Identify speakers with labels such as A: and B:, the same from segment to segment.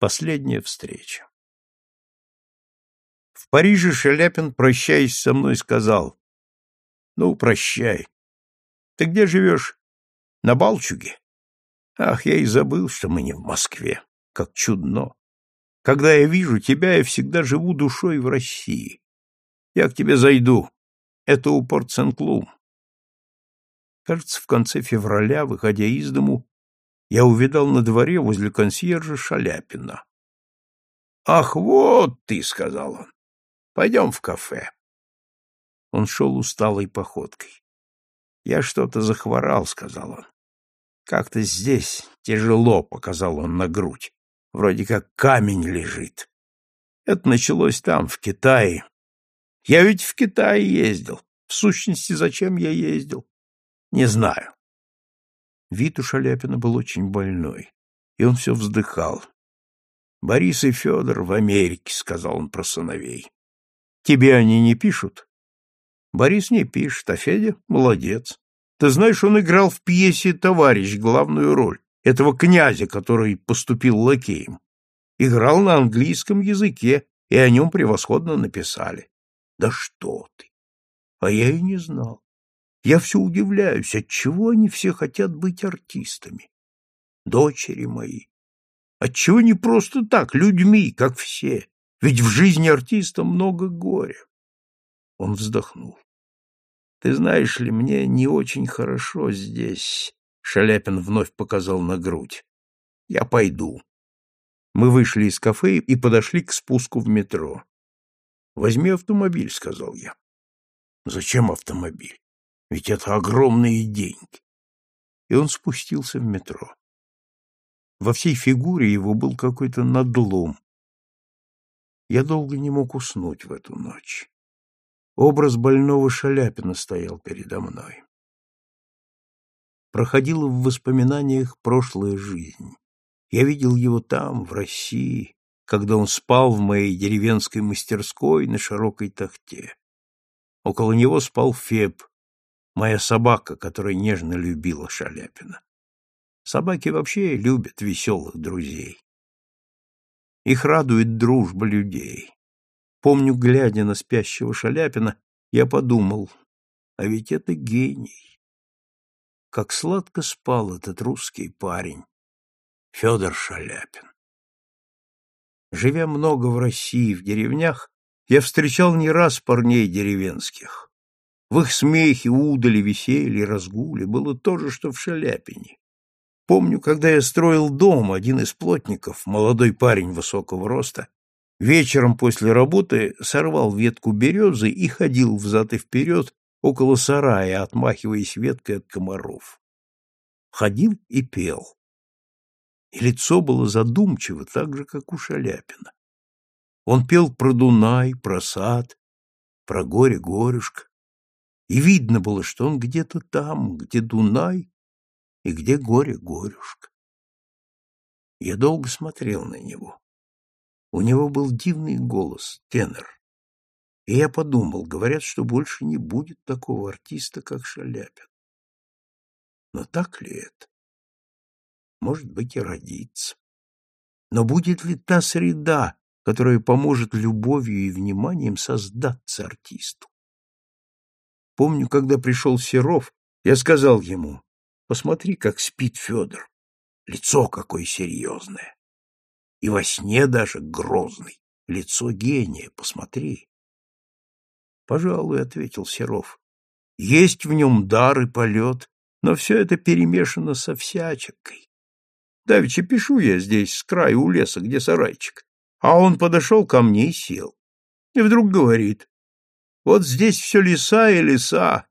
A: Последняя встреча. В Париже Шаляпин, прощаясь со мной, сказал, «Ну, прощай. Ты где живешь? На Балчуге? Ах, я и забыл, что мы не в Москве. Как чудно. Когда я вижу тебя, я всегда живу душой в России. Я к тебе зайду. Это у Порт-Сен-Клум. Кажется, в конце февраля, выходя из дому, я увидал на дворе возле консьержа Шаляпина. — Ах, вот ты, — сказал он, — пойдем в кафе. Он шел усталой походкой. — Я что-то захворал, — сказал он. — Как-то здесь тяжело, — показал он на грудь. Вроде как камень лежит. Это началось там, в Китае. Я ведь в Китай ездил. В сущности, зачем я ездил? Не знаю. Вид у Шаляпина был очень больной, и он все вздыхал. «Борис и Федор в Америке», — сказал он про сыновей. «Тебе они не пишут?» «Борис не пишет, а Федя молодец. Ты знаешь, он играл в пьесе «Товарищ» главную роль, этого князя, который поступил лакеем. Играл на английском языке, и о нем превосходно написали. Да что ты! А я и не знал. Я все удивляюсь, отчего они все хотят быть артистами. Дочери мои. Отчего не просто так, людьми, как все? Ведь в жизни артиста много горя. Он вздохнул. Ты знаешь ли, мне не очень хорошо здесь. Шаляпин вновь показал на грудь. Я пойду. Мы вышли из кафе и подошли к спуску в метро. Возьми автомобиль, сказал я. Зачем автомобиль? Ведь это огромные деньги. И он спустился в метро. Во всей фигуре его был какой-то надлом. Я долго не мог уснуть в эту ночь. Образ больного Шаляпина стоял передо мной. Проходила в воспоминаниях прошлая жизнь. Я видел его там, в России, когда он спал в моей деревенской мастерской на широкой тахте. Около него спал Феб, моя собака, которая нежно любила Шаляпина. Собаки вообще любят веселых друзей. Их радует дружба людей. Помню, глядя на спящего Шаляпина, я подумал, а ведь это гений. Как сладко спал этот русский парень, Федор Шаляпин. Живя много в России, в деревнях, я встречал не раз парней деревенских. В их смехе, удали, веселье, разгуле было то же, что в Шаляпине. Помню, когда я строил дом, один из плотников, молодой парень высокого роста, вечером после работы сорвал ветку березы и ходил взад и вперед около сарая, отмахиваясь веткой от комаров. Ходил и пел. И лицо было задумчиво, так же, как у Шаляпина. Он пел про Дунай, про сад, про горе-горюшка. И видно было, что он где-то там, где Дунай и где горе-горюшка. Я долго смотрел на него. У него был дивный голос, тенор. И я подумал, говорят, что больше не будет такого артиста, как Шаляпин. Но так ли это? Может быть, и родится. Но будет ли та среда, которая поможет любовью и вниманием создаться артисту? Помню, когда пришел Серов, я сказал ему, посмотри, как спит Федор. Лицо какое серьезное. И во сне даже грозный. Лицо гения, посмотри. Пожалуй, — ответил Серов. Есть в нем дар и полет, но все это перемешано со всячикой. Давеча пишу я здесь, с краю у леса, где сарайчик. А он подошел ко мне и сел. И вдруг говорит, вот здесь все леса и леса.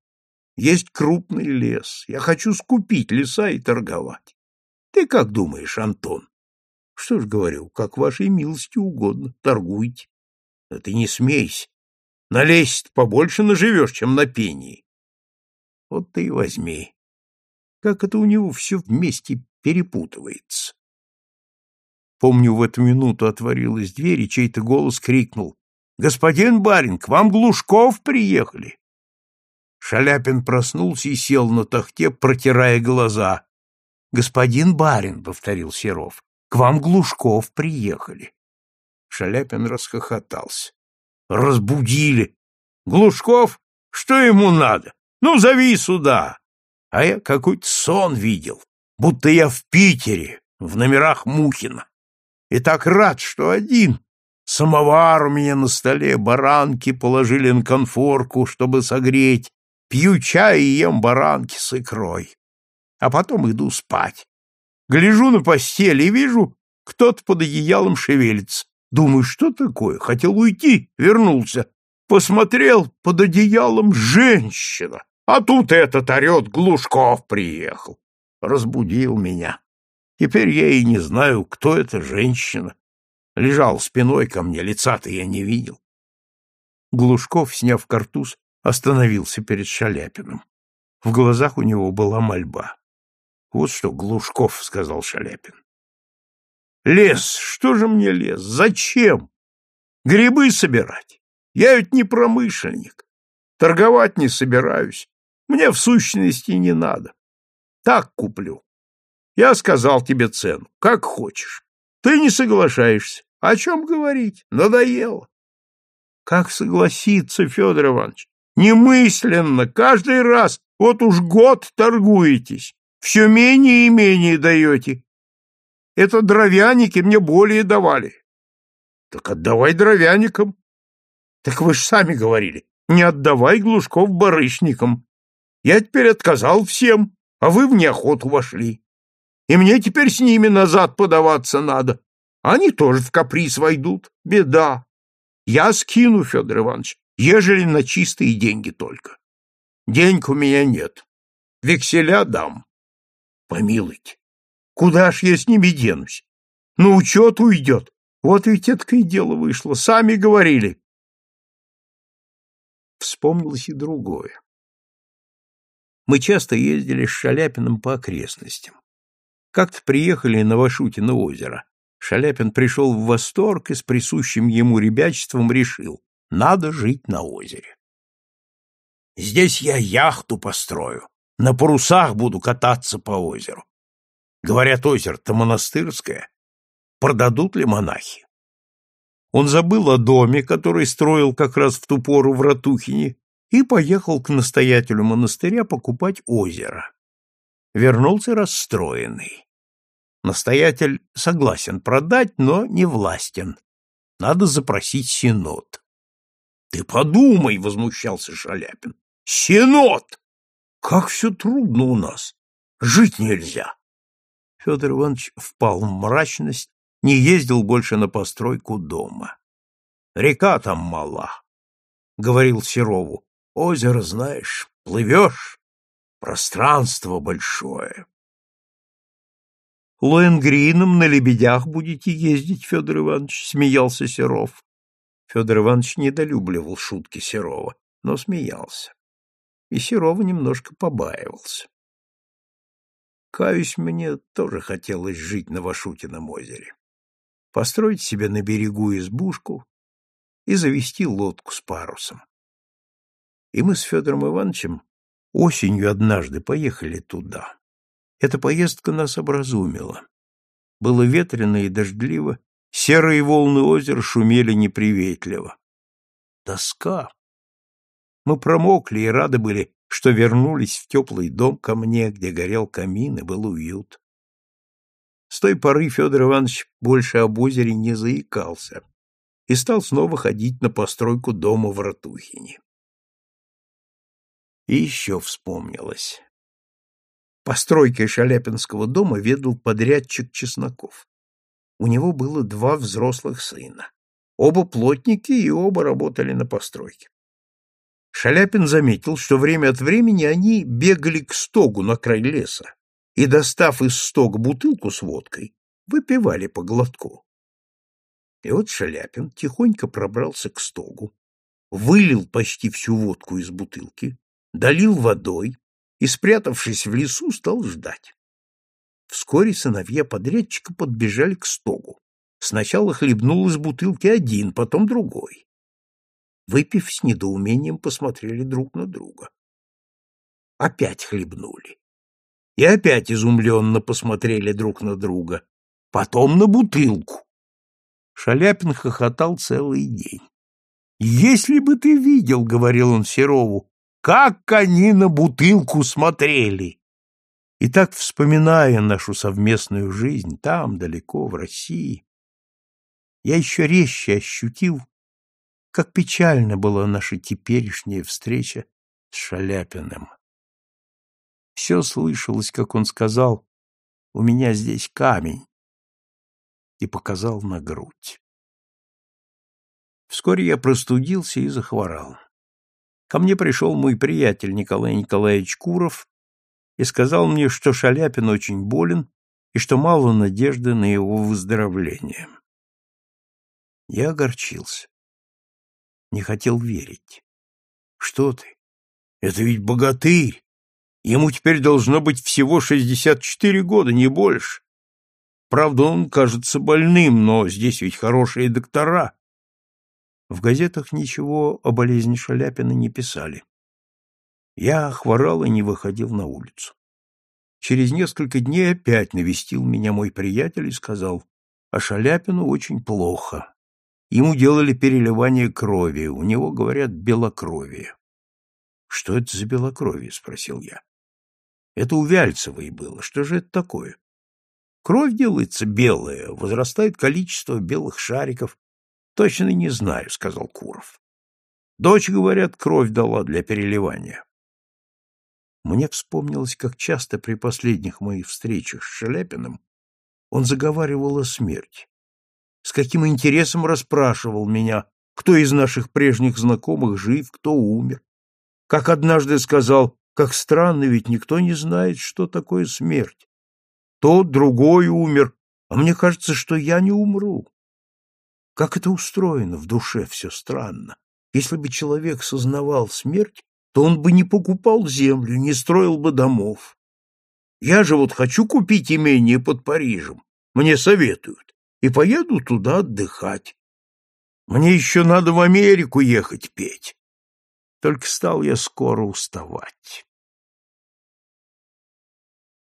A: Есть крупный лес. Я хочу скупить леса и торговать. Ты как думаешь, Антон? Что ж говорю, как вашей милости угодно, торгуйте. Да ты не смейся. На лесе побольше наживешь, чем на пении. Вот ты и возьми. Как это у него все вместе перепутывается. Помню, в эту минуту отворилась дверь, и чей-то голос крикнул. Господин барин, к вам Глушков приехали. Шаляпин проснулся и сел на тахте, протирая глаза. Господин барин, повторил Серов. К вам Глушков приехали. Шаляпин расхохотался. Разбудили. Глушков? Что ему надо? Ну, зови сюда. А я какой-то сон видел, будто я в Питере, в номерах Мухина. И так рад, что один. Самовар у меня на столе, баранки положили на конфорку, чтобы согреть. Пью чай и ем баранки с икрой. А потом иду спать. Гляжу на постель и вижу, кто-то под одеялом шевелится. Думаю, что такое? Хотел уйти, вернулся. Посмотрел, под одеялом женщина. А тут этот орет, Глушков приехал. Разбудил меня. Теперь я и не знаю, кто эта женщина. Лежал спиной ко мне, лица-то я не видел. Глушков, сняв картуз, остановился перед Шаляпиным. В глазах у него была мольба. — Вот что, Глушков, — сказал Шаляпин. — Лес, что же мне лес? Зачем? Грибы собирать? Я ведь не промышленник. Торговать не собираюсь. Мне в сущности не надо. Так куплю. Я сказал тебе цену, как хочешь. Ты не соглашаешься. О чем говорить? Надоело. Как согласиться, Федор Иванович? Немысленно, каждый раз, вот уж год торгуетесь, все менее и менее даете. Это дровяники мне более давали. Так отдавай дровяникам. Так вы же сами говорили, не отдавай Глушков барышникам. Я теперь отказал всем, а вы в неохоту вошли. И мне теперь с ними назад подаваться надо. Они тоже в каприз войдут. Беда. Я скину, Федор Иванович, ежели на чистые деньги только. Денег у меня нет. Векселя дам. Помилуйте. Куда ж я с ними денусь? На учет уйдет. Вот ведь это и дело вышло. Сами говорили. Вспомнилось и другое. Мы часто ездили с Шаляпиным по окрестностям. Как-то приехали на Вашутино озеро. Шаляпин пришел в восторг и с присущим ему ребячеством решил, надо жить на озере. Здесь я яхту построю, на парусах буду кататься по озеру. Говорят, озеро-то монастырское. Продадут ли монахи? Он забыл о доме, который строил как раз в ту пору в Ратухине, и поехал к настоятелю монастыря покупать озеро. Вернулся расстроенный. Настоятель согласен продать, но не властен. Надо запросить синод. — Ты подумай, — возмущался Шаляпин. — Синод! Как все трудно у нас! Жить нельзя! Федор Иванович впал в мрачность, не ездил больше на постройку дома. — Река там мала, — говорил Серову. — Озеро, знаешь, плывешь, пространство большое. Лоенгрином на лебедях будете ездить, Федор Иванович, смеялся Серов. Федор Иванович недолюбливал шутки Серова, но смеялся. И Серова немножко побаивался. Каюсь, мне тоже хотелось жить на Вашутином озере. Построить себе на берегу избушку и завести лодку с парусом. И мы с Федором Ивановичем осенью однажды поехали туда. Эта поездка нас образумила. Было ветрено и дождливо, серые волны озера шумели неприветливо. Тоска. Мы промокли и рады были, что вернулись в теплый дом ко мне, где горел камин и был уют. С той поры Федор Иванович больше об озере не заикался и стал снова ходить на постройку дома в Ратухине. И еще вспомнилось. Постройкой Шаляпинского дома ведал подрядчик Чесноков. У него было два взрослых сына. Оба плотники и оба работали на постройке. Шаляпин заметил, что время от времени они бегали к стогу на край леса и, достав из стога бутылку с водкой, выпивали по глотку. И вот Шаляпин тихонько пробрался к стогу, вылил почти всю водку из бутылки, долил водой, и, спрятавшись в лесу, стал ждать. Вскоре сыновья подрядчика подбежали к стогу. Сначала хлебнул из бутылки один, потом другой. Выпив с недоумением, посмотрели друг на друга. Опять хлебнули. И опять изумленно посмотрели друг на друга. потом на бутылку. Шаляпин хохотал целый день. «Если бы ты видел, — говорил он Серову, — как они на бутылку смотрели!» И так, вспоминая нашу совместную жизнь там, далеко, в России, я еще резче ощутил, как печальна была наша теперешняя встреча с Шаляпиным. Все слышалось, как он сказал, «У меня здесь камень», и показал на грудь. Вскоре я простудился и захворал. Ко мне пришел мой приятель Николай Николаевич Куров и сказал мне, что Шаляпин очень болен и что мало надежды на его выздоровление. Я огорчился. Не хотел верить. Что ты? Это ведь богатырь. Ему теперь должно быть всего шестьдесят четыре года, не больше. Правда, он кажется больным, но здесь ведь хорошие доктора. В газетах ничего о болезни Шаляпина не писали. Я хворал и не выходил на улицу. Через несколько дней опять навестил меня мой приятель и сказал, а Шаляпину очень плохо. Ему делали переливание крови, у него, говорят, белокровие. — Что это за белокровие? — спросил я. — Это у Вяльцевой было. Что же это такое? Кровь делается белая, возрастает количество белых шариков. Точно не знаю, — сказал Куров. Дочь, говорят, кровь дала для переливания. Мне вспомнилось, как часто при последних моих встречах с Шаляпиным он заговаривал о смерти с каким интересом расспрашивал меня, кто из наших прежних знакомых жив, кто умер. Как однажды сказал, как странно, ведь никто не знает, что такое смерть. Тот, другой умер, а мне кажется, что я не умру. Как это устроено в душе, все странно. Если бы человек сознавал смерть, то он бы не покупал землю, не строил бы домов. Я же вот хочу купить имение под Парижем. Мне советуют и поеду туда отдыхать. Мне еще надо в Америку ехать петь. Только стал я скоро уставать.